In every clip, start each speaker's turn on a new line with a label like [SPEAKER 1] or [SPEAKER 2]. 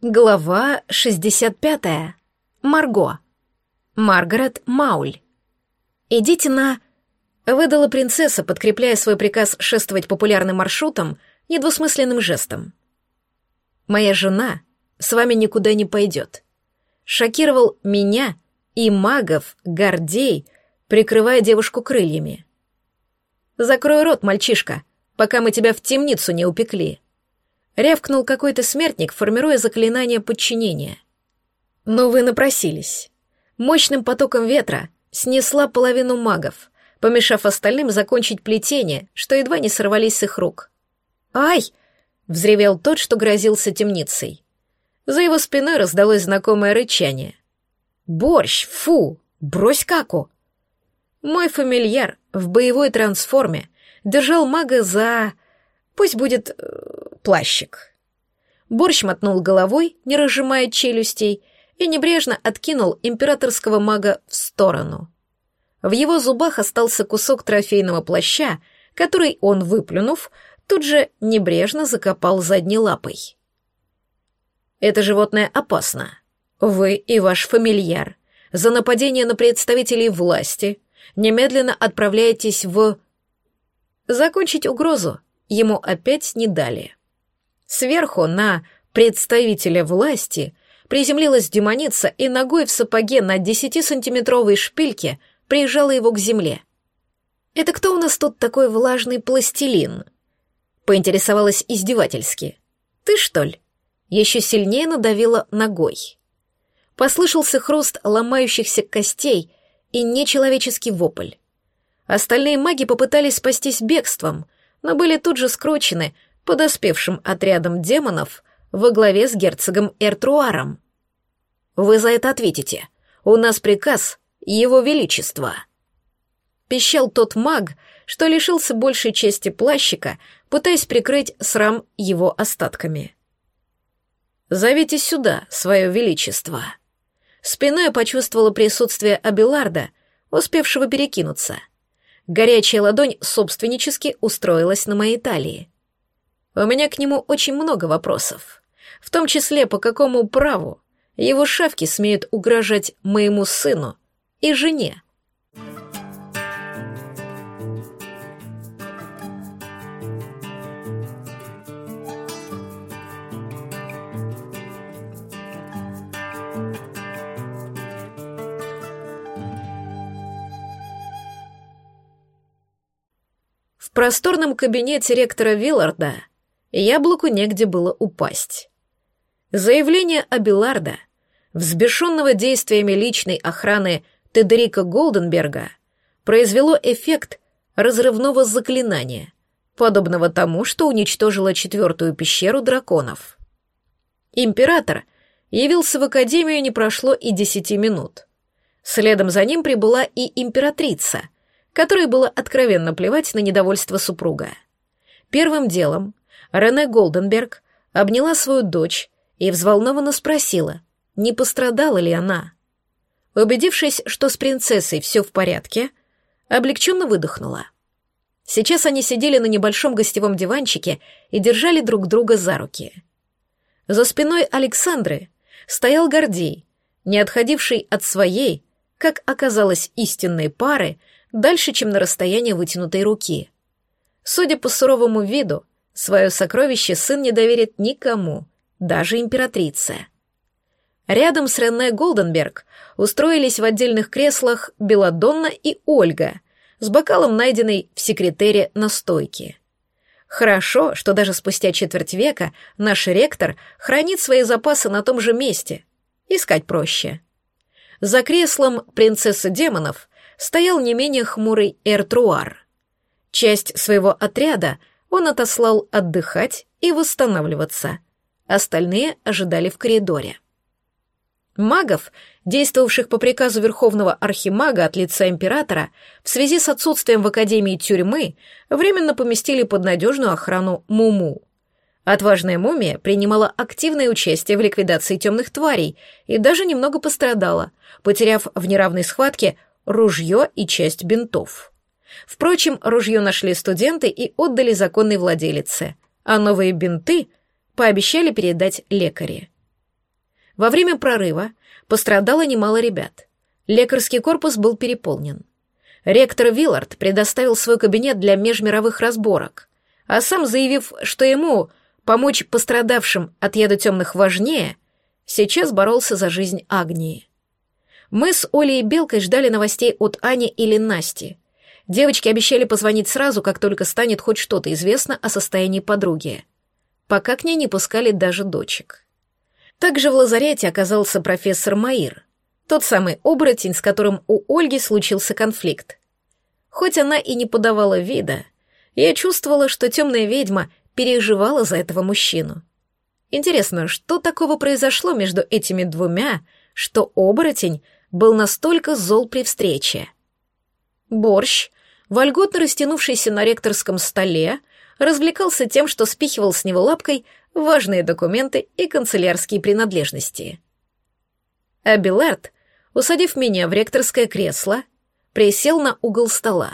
[SPEAKER 1] Глава 65. Марго. Маргарет Мауль. «Идите на...» — выдала принцесса, подкрепляя свой приказ шествовать популярным маршрутом недвусмысленным жестом. «Моя жена с вами никуда не пойдет». Шокировал меня и магов Гордей, прикрывая девушку крыльями. «Закрой рот, мальчишка, пока мы тебя в темницу не упекли», Рявкнул какой-то смертник, формируя заклинание подчинения. Но вы напросились. Мощным потоком ветра снесла половину магов, помешав остальным закончить плетение, что едва не сорвались с их рук. «Ай!» — взревел тот, что грозился темницей. За его спиной раздалось знакомое рычание. «Борщ! Фу! Брось каку!» Мой фамильяр в боевой трансформе держал мага за... Пусть будет э, плащик. Борщ мотнул головой, не разжимая челюстей, и небрежно откинул императорского мага в сторону. В его зубах остался кусок трофейного плаща, который он, выплюнув, тут же небрежно закопал задней лапой. «Это животное опасно. Вы и ваш фамильяр за нападение на представителей власти немедленно отправляетесь в...» Закончить угрозу ему опять не дали. Сверху на представителя власти приземлилась демоница и ногой в сапоге на десятисантиметровой шпильке прижала его к земле. «Это кто у нас тут такой влажный пластилин?» Поинтересовалась издевательски. «Ты, что ли?» Еще сильнее надавила ногой. Послышался хруст ломающихся костей и нечеловеческий вопль. Остальные маги попытались спастись бегством, но были тут же скручены подоспевшим отрядом демонов во главе с герцогом Эртруаром. «Вы за это ответите. У нас приказ Его Величества». Пищал тот маг, что лишился большей части плащика, пытаясь прикрыть срам его остатками. «Зовите сюда, свое величество». Спиной почувствовала присутствие Абиларда, успевшего перекинуться. Горячая ладонь собственнически устроилась на моей талии. У меня к нему очень много вопросов. В том числе, по какому праву его шавки смеют угрожать моему сыну и жене. В просторном кабинете ректора Вилларда Яблоку негде было упасть. Заявление Абиларда, взбешенного действиями личной охраны Тедерика Голденберга, произвело эффект разрывного заклинания, подобного тому, что уничтожило четвертую пещеру драконов. Император явился в Академию не прошло и десяти минут. Следом за ним прибыла и императрица, которой было откровенно плевать на недовольство супруга. Первым делом Рене Голденберг обняла свою дочь и взволнованно спросила, не пострадала ли она. Убедившись, что с принцессой все в порядке, облегченно выдохнула. Сейчас они сидели на небольшом гостевом диванчике и держали друг друга за руки. За спиной Александры стоял Гордей, не отходивший от своей, как оказалось, истинной пары, дальше, чем на расстояние вытянутой руки. Судя по суровому виду, Свое сокровище сын не доверит никому, даже императрице. Рядом с Рене Голденберг устроились в отдельных креслах Беладонна и Ольга с бокалом, найденной в секретере настойки. Хорошо, что даже спустя четверть века наш ректор хранит свои запасы на том же месте. Искать проще. За креслом принцессы демонов стоял не менее хмурый Эртруар. Часть своего отряда он отослал отдыхать и восстанавливаться. Остальные ожидали в коридоре. Магов, действовавших по приказу Верховного Архимага от лица императора, в связи с отсутствием в Академии тюрьмы, временно поместили под надежную охрану Муму. Отважная мумия принимала активное участие в ликвидации темных тварей и даже немного пострадала, потеряв в неравной схватке ружье и часть бинтов. Впрочем, ружье нашли студенты и отдали законной владелице, а новые бинты пообещали передать лекаре. Во время прорыва пострадало немало ребят. Лекарский корпус был переполнен. Ректор Виллард предоставил свой кабинет для межмировых разборок, а сам, заявив, что ему помочь пострадавшим от яда темных важнее, сейчас боролся за жизнь Агнии. Мы с Олей и Белкой ждали новостей от Ани или Насти. Девочки обещали позвонить сразу, как только станет хоть что-то известно о состоянии подруги. Пока к ней не пускали даже дочек. Также в лазарете оказался профессор Маир, тот самый оборотень, с которым у Ольги случился конфликт. Хоть она и не подавала вида, я чувствовала, что темная ведьма переживала за этого мужчину. Интересно, что такого произошло между этими двумя, что оборотень был настолько зол при встрече? Борщ, вольготно растянувшийся на ректорском столе, развлекался тем, что спихивал с него лапкой важные документы и канцелярские принадлежности. А Белард, усадив меня в ректорское кресло, присел на угол стола.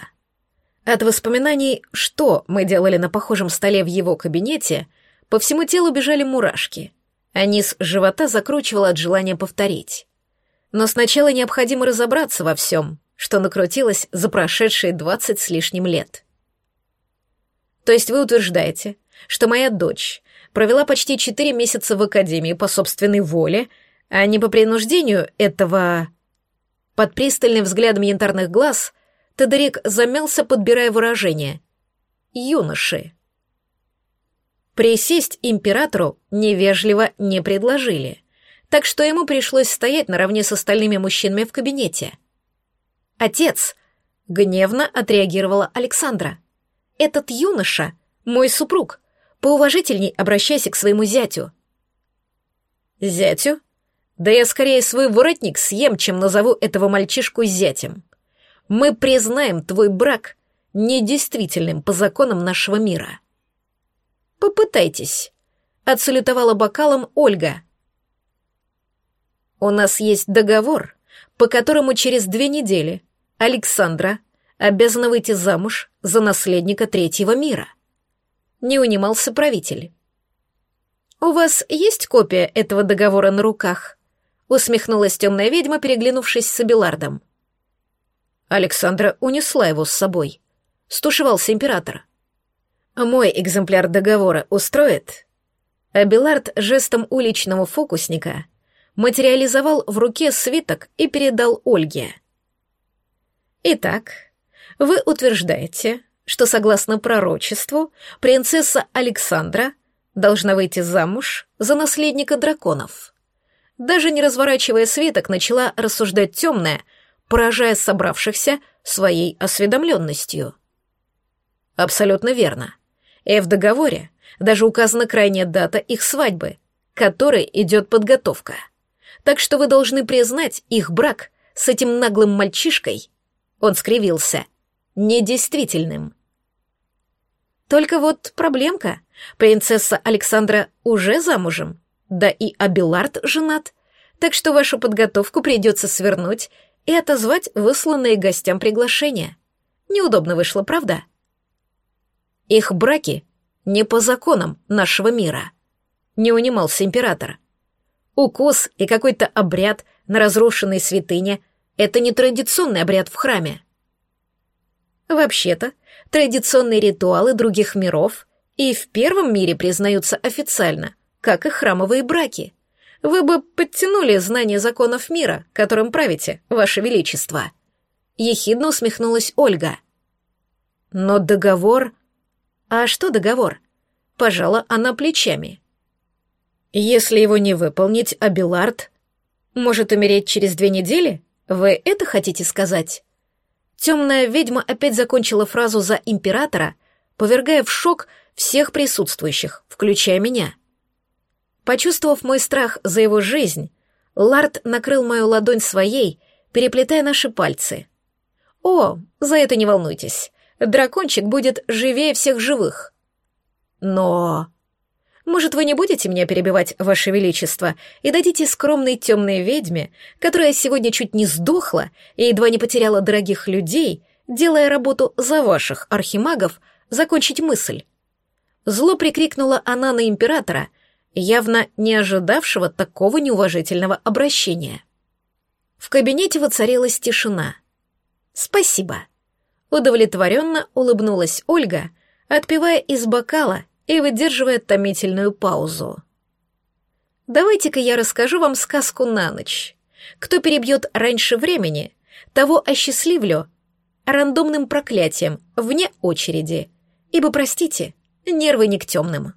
[SPEAKER 1] От воспоминаний, что мы делали на похожем столе в его кабинете, по всему телу бежали мурашки, а низ живота закручивало от желания повторить. Но сначала необходимо разобраться во всем, что накрутилось за прошедшие двадцать с лишним лет. То есть вы утверждаете, что моя дочь провела почти четыре месяца в академии по собственной воле, а не по принуждению этого... Под пристальным взглядом янтарных глаз Тедерик замялся, подбирая выражение. «Юноши». Присесть императору невежливо не предложили, так что ему пришлось стоять наравне с остальными мужчинами в кабинете. «Отец!» — гневно отреагировала Александра. «Этот юноша — мой супруг. Поуважительней обращайся к своему зятю». «Зятю? Да я скорее свой воротник съем, чем назову этого мальчишку зятем. Мы признаем твой брак недействительным по законам нашего мира». «Попытайтесь», — отсалютовала бокалом Ольга. «У нас есть договор, по которому через две недели Александра обязана выйти замуж за наследника третьего мира» не унимался правитель. «У вас есть копия этого договора на руках?» — усмехнулась темная ведьма, переглянувшись с Абелардом. Александра унесла его с собой. Стушевался император. «Мой экземпляр договора устроит?» Абелард жестом уличного фокусника материализовал в руке свиток и передал Ольге. «Итак, вы утверждаете, что, согласно пророчеству, принцесса Александра должна выйти замуж за наследника драконов. Даже не разворачивая свиток, начала рассуждать темная, поражая собравшихся своей осведомленностью. Абсолютно верно. И в договоре даже указана крайняя дата их свадьбы, которой идет подготовка. Так что вы должны признать их брак с этим наглым мальчишкой, он скривился, недействительным. Только вот проблемка. Принцесса Александра уже замужем, да и Абилард женат, так что вашу подготовку придется свернуть и отозвать высланные гостям приглашения. Неудобно вышло, правда? Их браки не по законам нашего мира. Не унимался император. Укус и какой-то обряд на разрушенной святыне — это не традиционный обряд в храме. Вообще-то, традиционные ритуалы других миров и в первом мире признаются официально, как и храмовые браки. Вы бы подтянули знание законов мира, которым правите, Ваше Величество. Ехидно усмехнулась Ольга. Но договор... А что договор? Пожала она плечами. Если его не выполнить, Абилард может умереть через две недели? Вы это хотите сказать? Темная ведьма опять закончила фразу за императора, повергая в шок всех присутствующих, включая меня. Почувствовав мой страх за его жизнь, Лард накрыл мою ладонь своей, переплетая наши пальцы. «О, за это не волнуйтесь. Дракончик будет живее всех живых». «Но...» Может, вы не будете меня перебивать, Ваше Величество, и дадите скромной темной ведьме, которая сегодня чуть не сдохла и едва не потеряла дорогих людей, делая работу за ваших архимагов, закончить мысль?» Зло прикрикнула она на императора, явно не ожидавшего такого неуважительного обращения. В кабинете воцарилась тишина. «Спасибо», — удовлетворенно улыбнулась Ольга, отпивая из бокала и выдерживая томительную паузу. «Давайте-ка я расскажу вам сказку на ночь. Кто перебьет раньше времени, того осчастливлю рандомным проклятием вне очереди, ибо, простите, нервы не к темным».